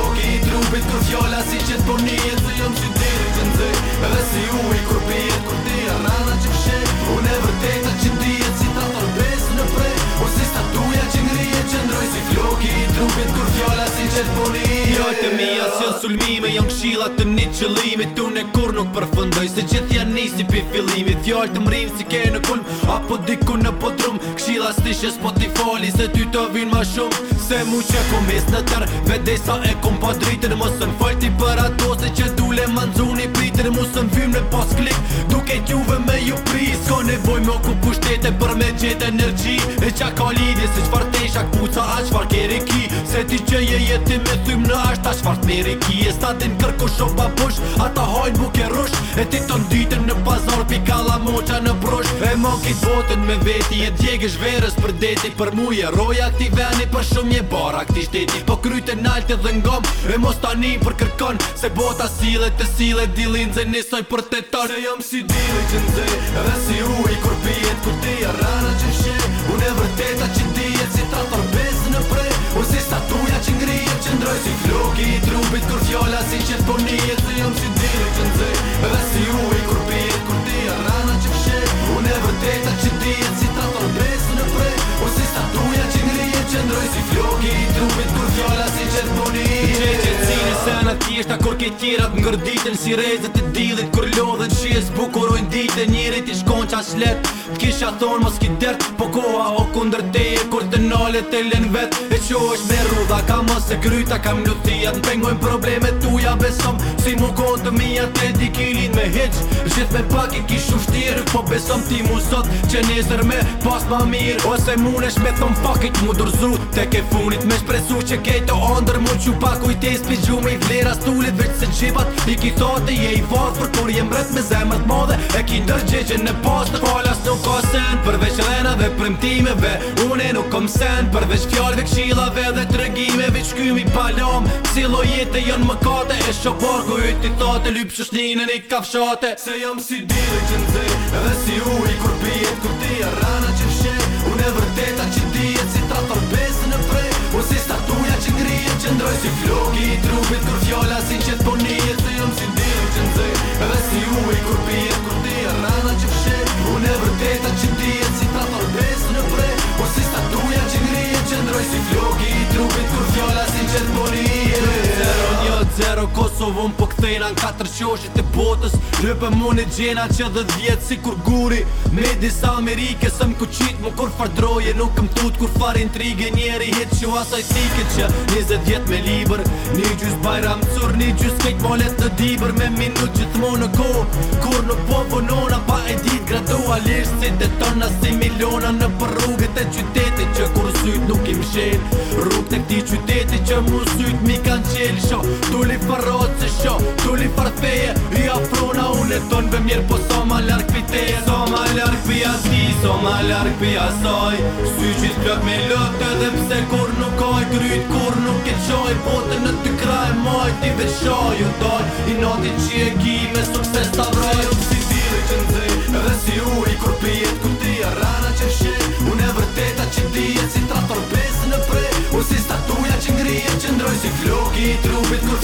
Shoki i trupit kër fjolla si po që të përni e të jëmë si diri të ndëj E dhe si u i kur pijet kër ti e rana që pëshej Unë e vërtejta që ndijet si ta thonë besë në prej Unë si statuja që ngrije që ndroj si floki i trupit kër fjolla si që të përni po Me si janë sulmime, janë kshilat të një qëllime Tune e kur nuk përfëndoj, se gjithë janë nisi për fillimi Fjallë të mrim, si ke në kulm, apo diku në podrum Kshila stishe s'poti fali, se ty të vinë ma shumë Se mu që kom mes në tërë, vede sa e kom pa dritën Mosën falti për ato, se që dule manzuni pritën Mosën vim në pas klik, duke t'juve me ju pri S'ko nevoj me oku pushtete, për me gjithë energji E qa ka lidi, se qfar tesha, kuca, a qfar kere ki Se ti që je jeti me thymë në ashtë Ta shfartë meri ki e statin kërko shumë pa Ata hojnë buke rush E ti të nditën në pazar Pi kala moqa në brush E mon kit botën me veti E djegë shverës për deti Për mu roja këti veni Për shumë je bara këti shteti Po kryte nalte dhe ngom E mos tani për kërkon Se bota sile të sile Dilin dhe nisoj për të ton Se jam si dili që ndzej Edhe si u kur pijet Kur ti e rana që shi Unë e vërtet thjeshta kur ke tjera të ngërditen si rrezet e dillit kur lodhen shijes bukurojn ditën njëri ti shkon ça shlet kisha thon mos ki dert po koha o kundër te kur të nole të len vet e shohësh me rruda ka mos se kryta kam lutia të pengojn problemet tuaja besom si mu kon të mia te dikin me hiq me pak i kishu shtirë Po besom ti mu sot që nesër me pas ma mir Ose mune shme me thom fuck it mu dërzu Te ke funit me shpresu që kejt o mu që pa kujtis Pi gjum i vlera stulit veç se qipat I ki thot je i fat për kur jem bret me zemrët modhe E ki ndërgjegje në post Falas nuk ka sen përveç lena dhe përmtime Une nuk kom sen përveç fjallve kshilave dhe të regime Veç i palom Cilo jetë e janë më kate e shoborgu Ty thot e lypë shushnine një shate Se jam si diri që dhe Edhe si uj kur bi thejna në katër qoshit të botës Rëpë më në gjena që dhe dhjetë si kur guri Me disa Amerike së më kuqit më kur fardroje Nuk këm tut kur far intrigë njeri hit që asaj sikit që Nizë djetë me liber Një gjus më cur një gjus kejt molet të diber Me minut që thmo në kohë Kur nuk po vënona pa e dit gradualisht Si të tona si miliona në për rrugët e qytetit Që kur syt nuk im shenë Rrugët e këti qytetit që mu syt mi kanë qelë Shoh, tulli farot se Tulli partheje I afrona unë e Ve mjerë po so ma lark piteje So ma lark pia ti So ma lark pia soj Sy qit plok me lotë Dhe pse kur nuk oj Kryt kur nuk e qoj Pote në të kraj moj Ti ve shoj u doj I notin që e gi Me sukses të vroj Rup si diri që ndzej Dhe si uri kur pijet Ku ti e rana që shet e vërteta që dijet Si trator besë në prej Unë si statuja që ngrijet Që ndroj si floki i trupit